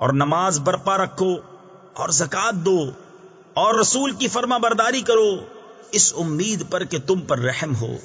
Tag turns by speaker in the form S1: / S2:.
S1: اور نماز برپا رکھو اور زکات دو اور رسول کی فرما برداری کرو، اس امید پر کہ تم پر رحم ہو۔